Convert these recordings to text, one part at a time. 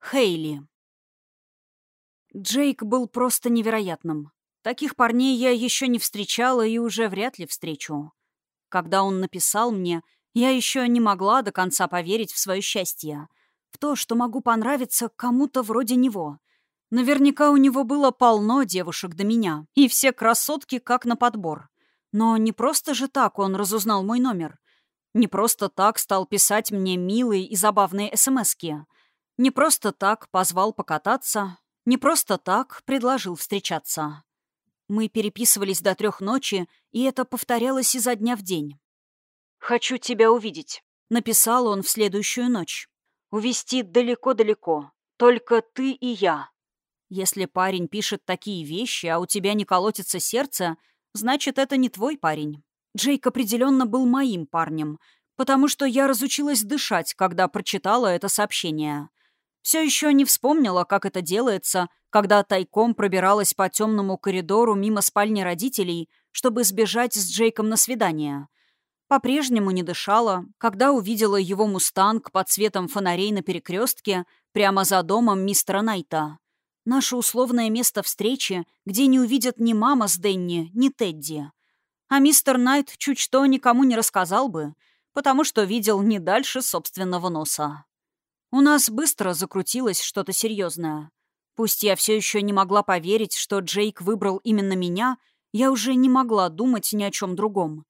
Хейли. Джейк был просто невероятным. Таких парней я еще не встречала и уже вряд ли встречу. Когда он написал мне, я еще не могла до конца поверить в свое счастье. В то, что могу понравиться кому-то вроде него. Наверняка у него было полно девушек до меня, и все красотки как на подбор. Но не просто же так он разузнал мой номер. Не просто так стал писать мне милые и забавные смски. Не просто так позвал покататься. Не просто так предложил встречаться. Мы переписывались до трех ночи, и это повторялось изо дня в день. «Хочу тебя увидеть», — написал он в следующую ночь. «Увести далеко-далеко. Только ты и я». Если парень пишет такие вещи, а у тебя не колотится сердце, значит, это не твой парень. Джейк определенно был моим парнем, потому что я разучилась дышать, когда прочитала это сообщение. Все еще не вспомнила, как это делается, когда тайком пробиралась по темному коридору мимо спальни родителей, чтобы сбежать с Джейком на свидание. По-прежнему не дышала, когда увидела его мустанг под светом фонарей на перекрестке прямо за домом мистера Найта. Наше условное место встречи, где не увидят ни мама с Денни, ни Тедди. А мистер Найт чуть что никому не рассказал бы, потому что видел не дальше собственного носа. У нас быстро закрутилось что-то серьезное. Пусть я все еще не могла поверить, что Джейк выбрал именно меня, я уже не могла думать ни о чем другом.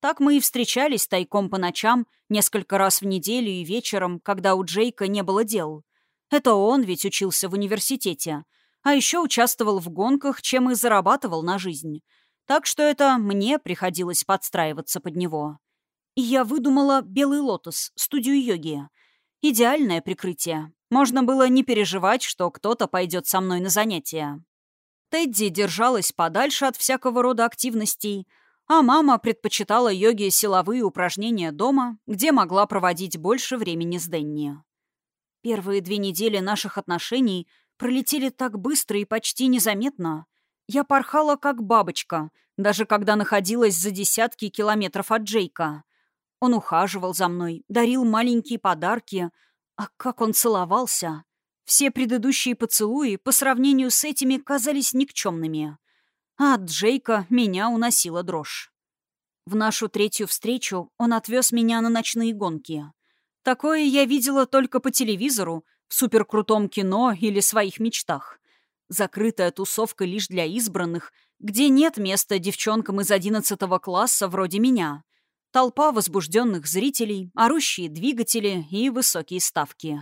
Так мы и встречались тайком по ночам, несколько раз в неделю и вечером, когда у Джейка не было дел. Это он ведь учился в университете, а еще участвовал в гонках, чем и зарабатывал на жизнь. Так что это мне приходилось подстраиваться под него. И я выдумала «Белый лотос», студию йоги. Идеальное прикрытие. Можно было не переживать, что кто-то пойдет со мной на занятия. Тедди держалась подальше от всякого рода активностей, а мама предпочитала йоге силовые упражнения дома, где могла проводить больше времени с Денни. Первые две недели наших отношений пролетели так быстро и почти незаметно. Я порхала как бабочка, даже когда находилась за десятки километров от Джейка. Он ухаживал за мной, дарил маленькие подарки. А как он целовался! Все предыдущие поцелуи по сравнению с этими казались никчемными. А от Джейка меня уносила дрожь. В нашу третью встречу он отвез меня на ночные гонки. Такое я видела только по телевизору, в суперкрутом кино или своих мечтах. Закрытая тусовка лишь для избранных, где нет места девчонкам из одиннадцатого класса вроде меня. Толпа возбужденных зрителей, орущие двигатели и высокие ставки.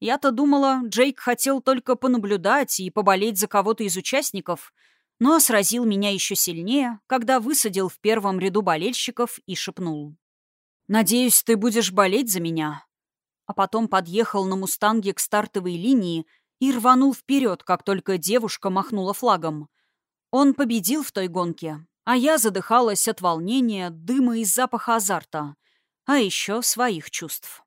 Я-то думала, Джейк хотел только понаблюдать и поболеть за кого-то из участников, но сразил меня еще сильнее, когда высадил в первом ряду болельщиков и шепнул. «Надеюсь, ты будешь болеть за меня?» А потом подъехал на «Мустанге» к стартовой линии и рванул вперед, как только девушка махнула флагом. Он победил в той гонке, а я задыхалась от волнения, дыма и запаха азарта, а еще своих чувств.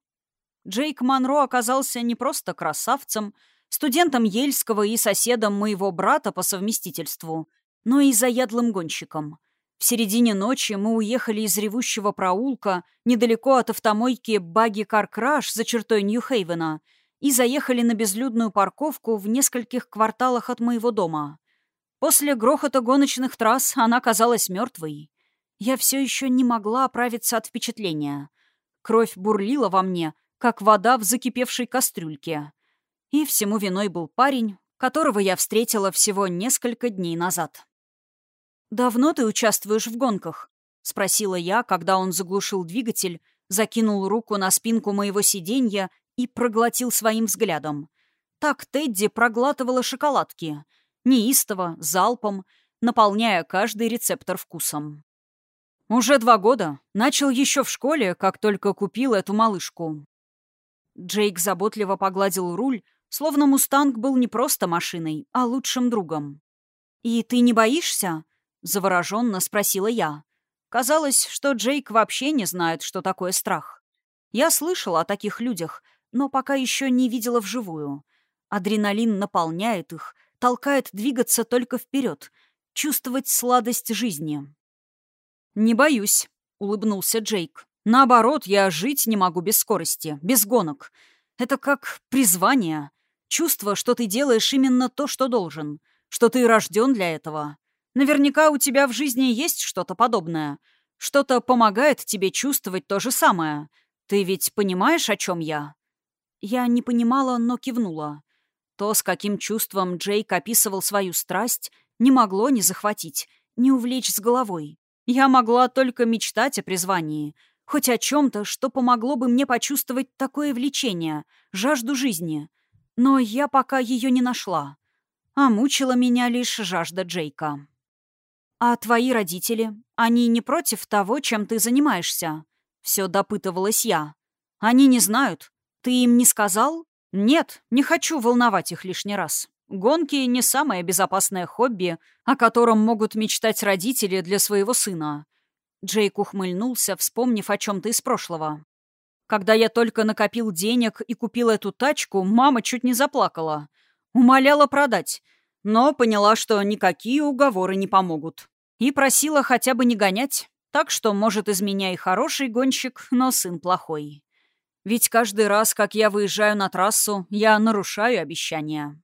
Джейк Монро оказался не просто красавцем, студентом Ельского и соседом моего брата по совместительству, но и заядлым гонщиком. В середине ночи мы уехали из ревущего проулка недалеко от автомойки Багги Каркраш за чертой Нью-Хейвена и заехали на безлюдную парковку в нескольких кварталах от моего дома. После грохота гоночных трасс она казалась мертвой. Я все еще не могла оправиться от впечатления. Кровь бурлила во мне, как вода в закипевшей кастрюльке. И всему виной был парень, которого я встретила всего несколько дней назад. «Давно ты участвуешь в гонках?» — спросила я, когда он заглушил двигатель, закинул руку на спинку моего сиденья и проглотил своим взглядом. Так Тедди проглатывала шоколадки — неистово, залпом, наполняя каждый рецептор вкусом. Уже два года. Начал еще в школе, как только купил эту малышку. Джейк заботливо погладил руль, словно «Мустанг» был не просто машиной, а лучшим другом. «И ты не боишься?» — завороженно спросила я. Казалось, что Джейк вообще не знает, что такое страх. Я слышала о таких людях, но пока еще не видела вживую. Адреналин наполняет их, толкает двигаться только вперед, чувствовать сладость жизни. «Не боюсь», — улыбнулся Джейк. «Наоборот, я жить не могу без скорости, без гонок. Это как призвание. Чувство, что ты делаешь именно то, что должен, что ты рожден для этого. Наверняка у тебя в жизни есть что-то подобное. Что-то помогает тебе чувствовать то же самое. Ты ведь понимаешь, о чем я?» Я не понимала, но кивнула. То, с каким чувством Джейк описывал свою страсть, не могло не захватить, не увлечь с головой. Я могла только мечтать о призвании, хоть о чем-то, что помогло бы мне почувствовать такое влечение, жажду жизни. Но я пока ее не нашла. А мучила меня лишь жажда Джейка. «А твои родители, они не против того, чем ты занимаешься?» Все допытывалась я. «Они не знают. Ты им не сказал?» «Нет, не хочу волновать их лишний раз. Гонки — не самое безопасное хобби, о котором могут мечтать родители для своего сына». Джейк ухмыльнулся, вспомнив о чем-то из прошлого. «Когда я только накопил денег и купил эту тачку, мама чуть не заплакала. Умоляла продать, но поняла, что никакие уговоры не помогут. И просила хотя бы не гонять, так что, может, из меня и хороший гонщик, но сын плохой. Ведь каждый раз, как я выезжаю на трассу, я нарушаю обещания.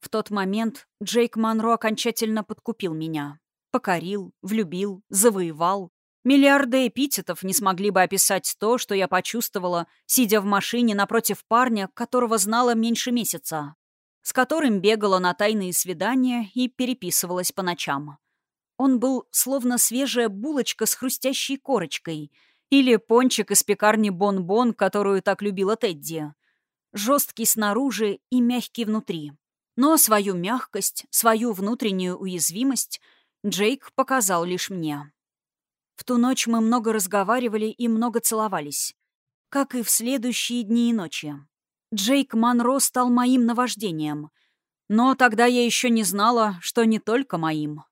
В тот момент Джейк Монро окончательно подкупил меня. Покорил, влюбил, завоевал. Миллиарды эпитетов не смогли бы описать то, что я почувствовала, сидя в машине напротив парня, которого знала меньше месяца, с которым бегала на тайные свидания и переписывалась по ночам. Он был словно свежая булочка с хрустящей корочкой — или пончик из пекарни «Бон-Бон», которую так любила Тедди. Жесткий снаружи и мягкий внутри. Но свою мягкость, свою внутреннюю уязвимость Джейк показал лишь мне. В ту ночь мы много разговаривали и много целовались. Как и в следующие дни и ночи. Джейк Монро стал моим наваждением. Но тогда я еще не знала, что не только моим.